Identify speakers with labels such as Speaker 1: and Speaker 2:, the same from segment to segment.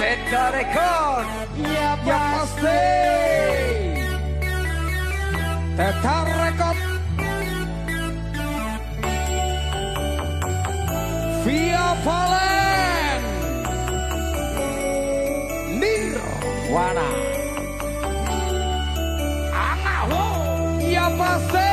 Speaker 1: Beta Record. Ya pasti. Beta Record. Via Valen. Nirwana. Angaho Ya pasti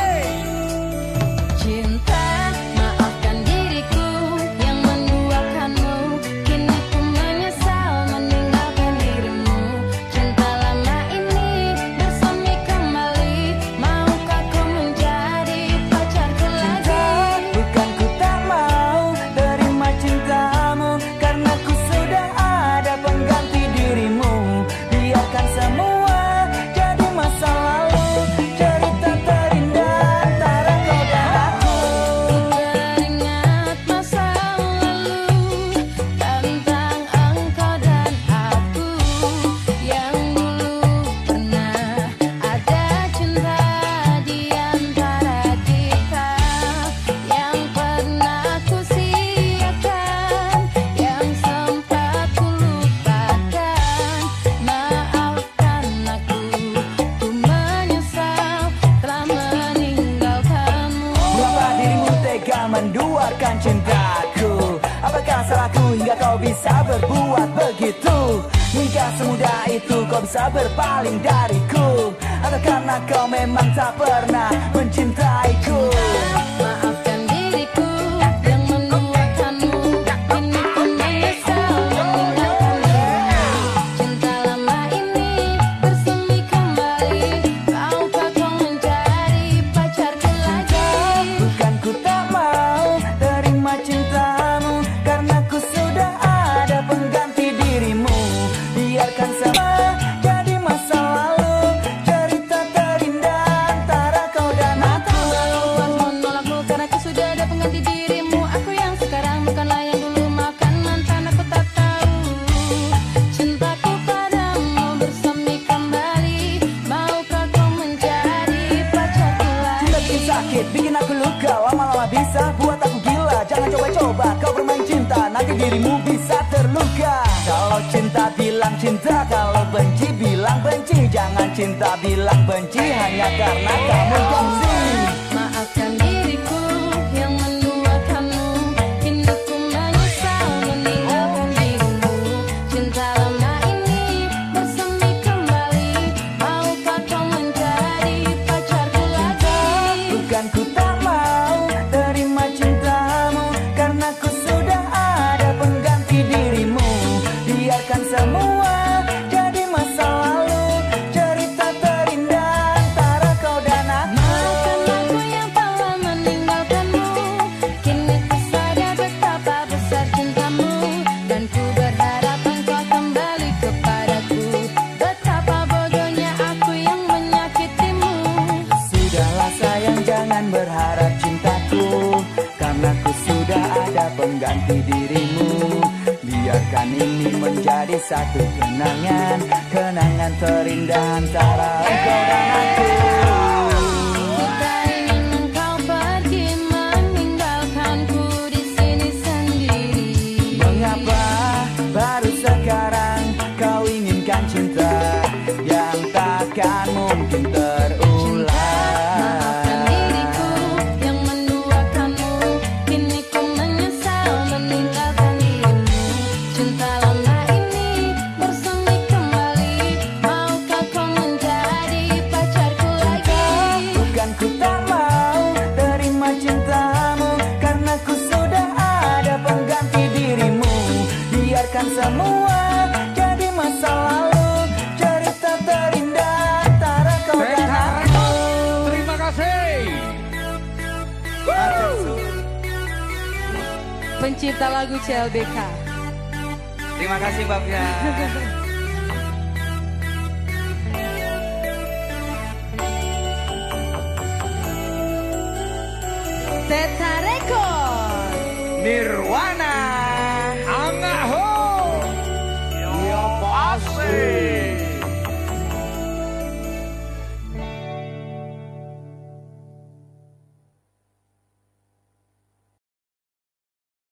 Speaker 2: begitu Hingga semudah itu kau bisa berpaling dariku. Atau karena kau memang tak pernah mencintaiku bikin aku luka. Lama-lama bisa buat aku gila. Jangan coba-coba kau bermain cinta. Nanti dirimu bisa terluka. Kalau cinta bilang cinta Kalau benci bilang benci. Jangan cinta bilang benci Hanya karena kamu gengsi Biarkan semua jadi masa lalu. Cerita terindah antara kau dan aku.
Speaker 3: Maafkan aku yang telah meninggalkanmu. Kini ku sadar betapa besar cintamu. Dan ku berharap engkau kembali kepadaku. Betapa bodohnya aku yang menyakitimu.
Speaker 2: Sudahlah sayang jangan berharap cintaku. Karena ku sudah ada pengganti dirimu Biarkan ini menjadi satu kenangan. Kenangan terindah antara engkau dan aku. Sekarang kau inginkan cinta Yang takkan mungkin
Speaker 3: Maafkan
Speaker 2: semua jadi masa lalu Cerita terindah antara kau dan
Speaker 1: Beta
Speaker 2: aku.
Speaker 1: Record Terima kasih.
Speaker 4: Pencipta lagu CLBK.
Speaker 5: Terima kasih Mbak Fian. Record Nirwana